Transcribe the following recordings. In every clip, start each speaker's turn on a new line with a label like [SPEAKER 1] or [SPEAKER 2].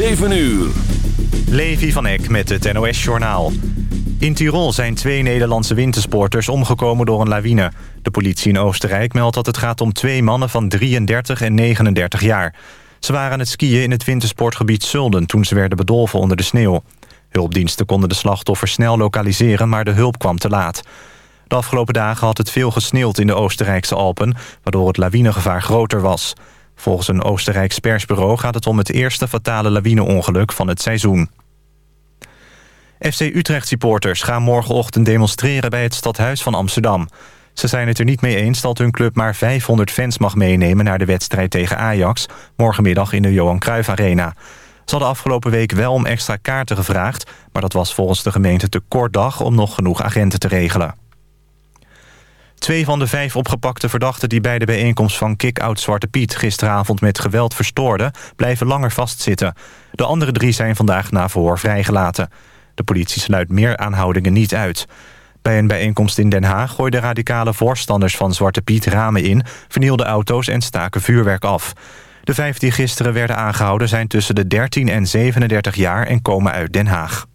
[SPEAKER 1] 7 uur.
[SPEAKER 2] Levi van Eck met het NOS-journaal. In Tirol zijn twee Nederlandse wintersporters omgekomen door een lawine. De politie in Oostenrijk meldt dat het gaat om twee mannen van 33 en 39 jaar. Ze waren aan het skiën in het wintersportgebied Zulden... toen ze werden bedolven onder de sneeuw. Hulpdiensten konden de slachtoffers snel lokaliseren, maar de hulp kwam te laat. De afgelopen dagen had het veel gesneeuwd in de Oostenrijkse Alpen... waardoor het lawinegevaar groter was. Volgens een Oostenrijks persbureau gaat het om het eerste fatale lawineongeluk van het seizoen. FC Utrecht-supporters gaan morgenochtend demonstreren bij het stadhuis van Amsterdam. Ze zijn het er niet mee eens dat hun club maar 500 fans mag meenemen... naar de wedstrijd tegen Ajax, morgenmiddag in de Johan Cruijff Arena. Ze hadden afgelopen week wel om extra kaarten gevraagd... maar dat was volgens de gemeente te kort dag om nog genoeg agenten te regelen. Twee van de vijf opgepakte verdachten die bij de bijeenkomst van Kick-Out Zwarte Piet gisteravond met geweld verstoorden, blijven langer vastzitten. De andere drie zijn vandaag na verhoor vrijgelaten. De politie sluit meer aanhoudingen niet uit. Bij een bijeenkomst in Den Haag gooiden radicale voorstanders van Zwarte Piet ramen in, vernielden auto's en staken vuurwerk af. De vijf die gisteren werden aangehouden zijn tussen de 13 en 37 jaar en komen uit Den Haag.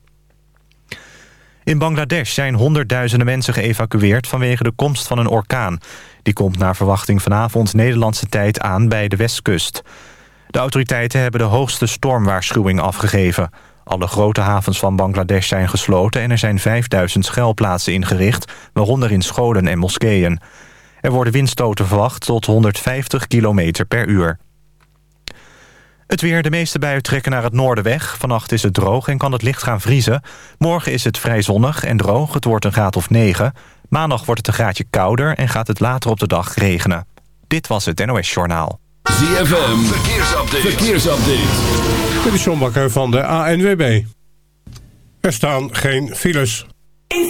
[SPEAKER 2] In Bangladesh zijn honderdduizenden mensen geëvacueerd vanwege de komst van een orkaan. Die komt naar verwachting vanavond Nederlandse tijd aan bij de westkust. De autoriteiten hebben de hoogste stormwaarschuwing afgegeven. Alle grote havens van Bangladesh zijn gesloten en er zijn 5000 schuilplaatsen ingericht, waaronder in scholen en moskeeën. Er worden windstoten verwacht tot 150 km per uur. Het weer, de meeste buien trekken naar het noorden weg. Vannacht is het droog en kan het licht gaan vriezen. Morgen is het vrij zonnig en droog, het wordt een graad of 9. Maandag wordt het een graadje kouder en gaat het later op de dag regenen. Dit was het NOS Journaal.
[SPEAKER 1] ZFM, verkeersupdate. verkeersupdate.
[SPEAKER 3] Dit is John Bakker van de ANWB. Er staan geen files.
[SPEAKER 4] In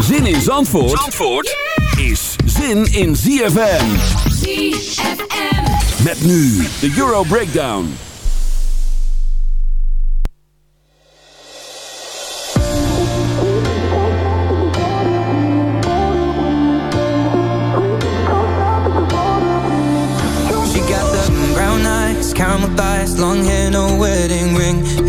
[SPEAKER 1] Zin in Zandvoort, Zandvoort is zin in ZFM.
[SPEAKER 4] ZFM.
[SPEAKER 1] Met nu de Euro Breakdown.
[SPEAKER 5] She got the brown eyes, caramel thighs, long hair, no wedding ring.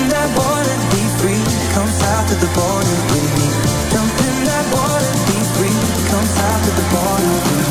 [SPEAKER 6] border with me. Jump in that water, be free. Come south to the border with me.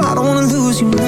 [SPEAKER 7] I don't wanna lose you. now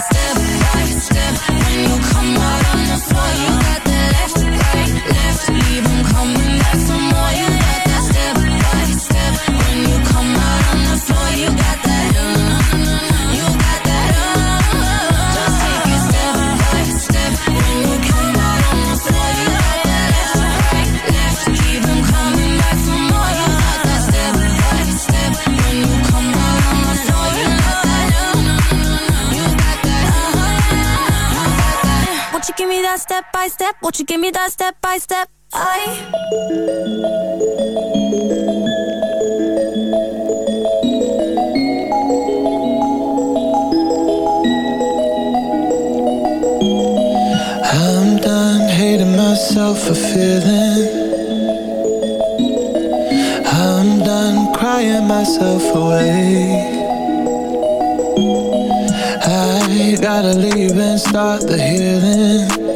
[SPEAKER 8] step by step when you come You
[SPEAKER 9] give me that step by step? I
[SPEAKER 10] I'm done hating myself for feeling. I'm done crying myself away. I gotta leave and start the healing.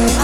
[SPEAKER 11] On,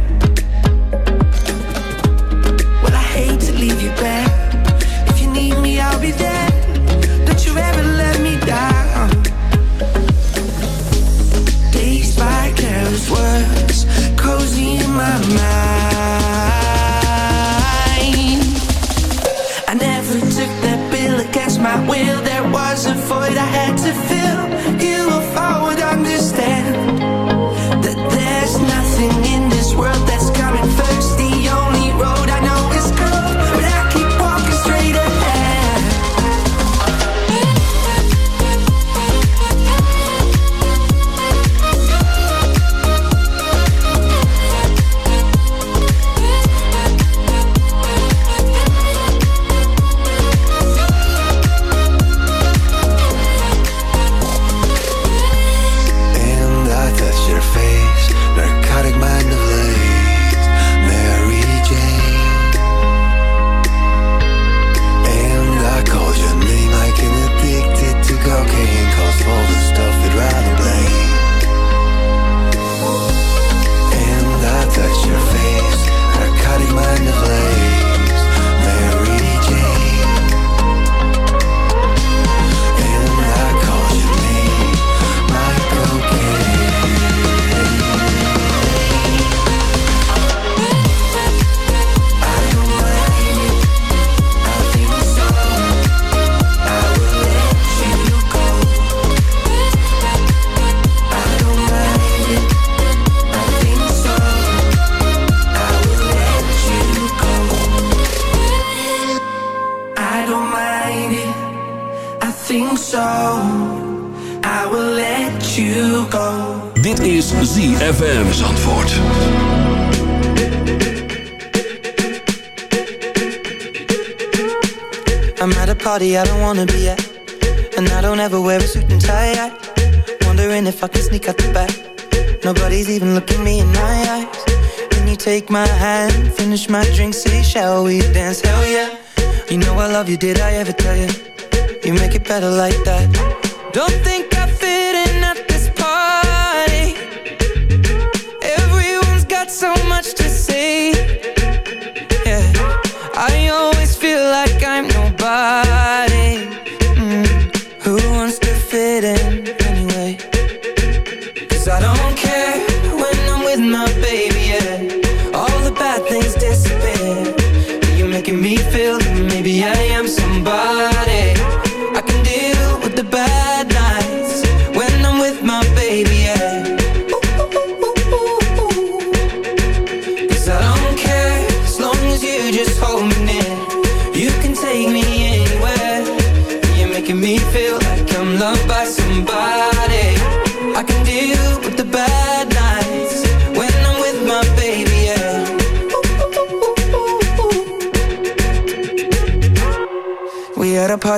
[SPEAKER 12] The I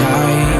[SPEAKER 13] tight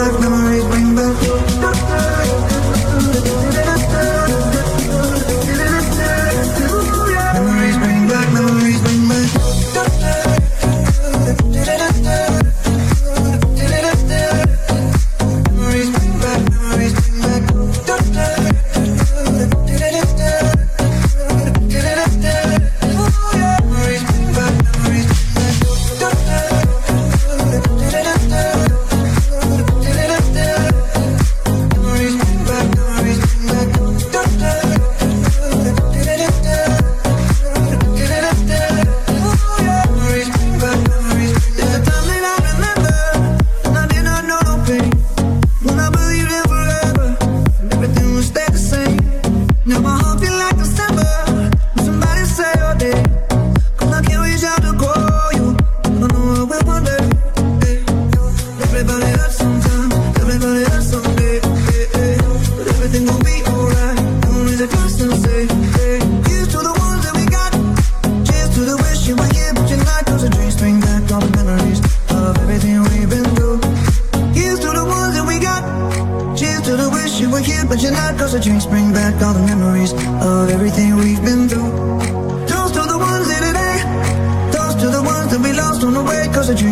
[SPEAKER 14] Back, memories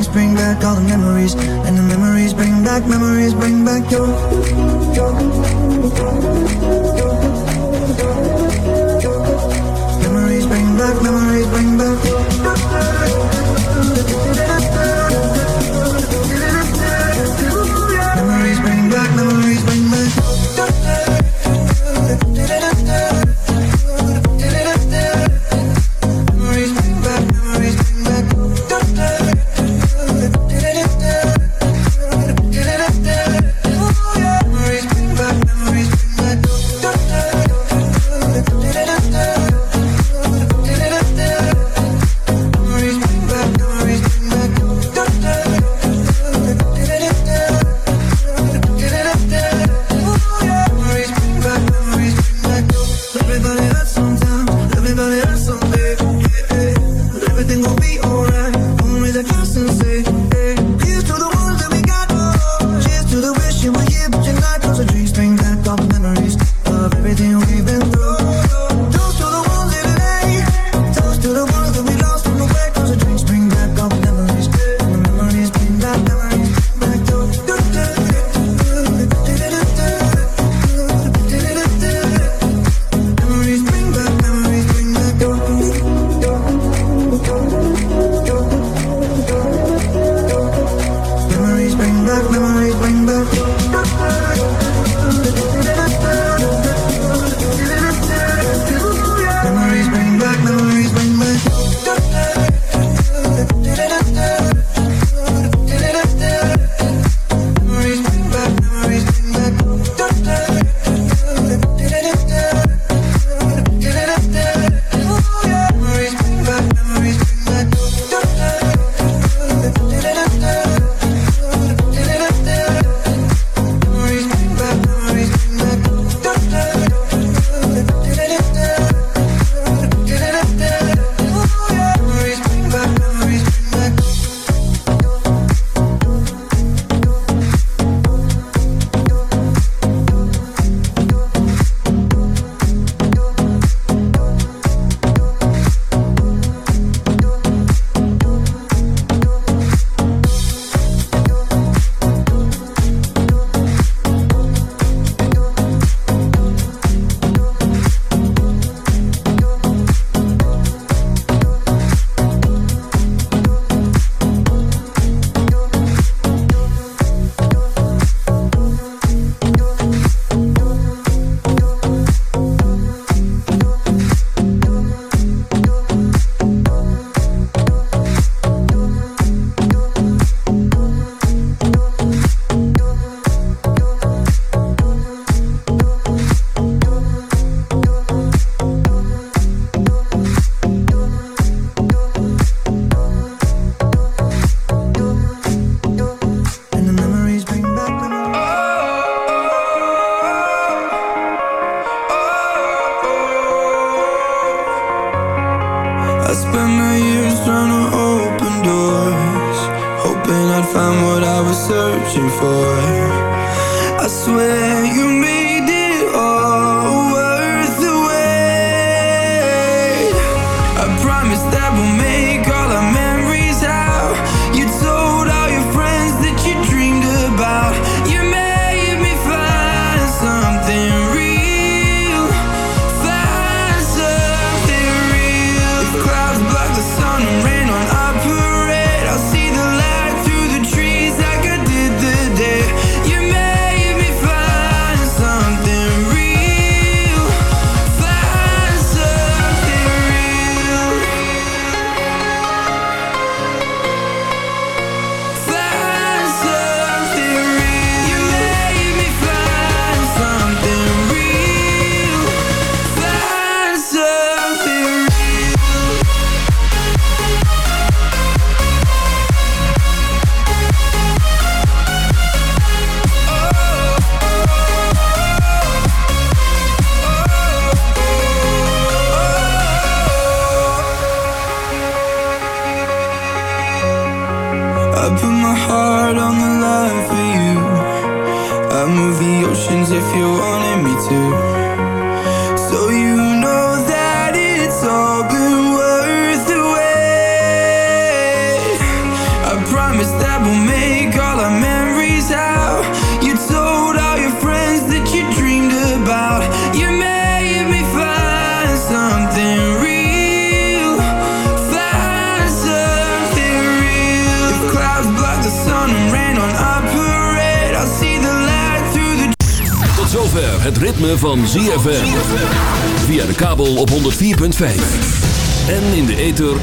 [SPEAKER 14] drinks bring back all the memories. And the memories bring back, memories bring back your. your your Memories bring back, memories bring back. Memories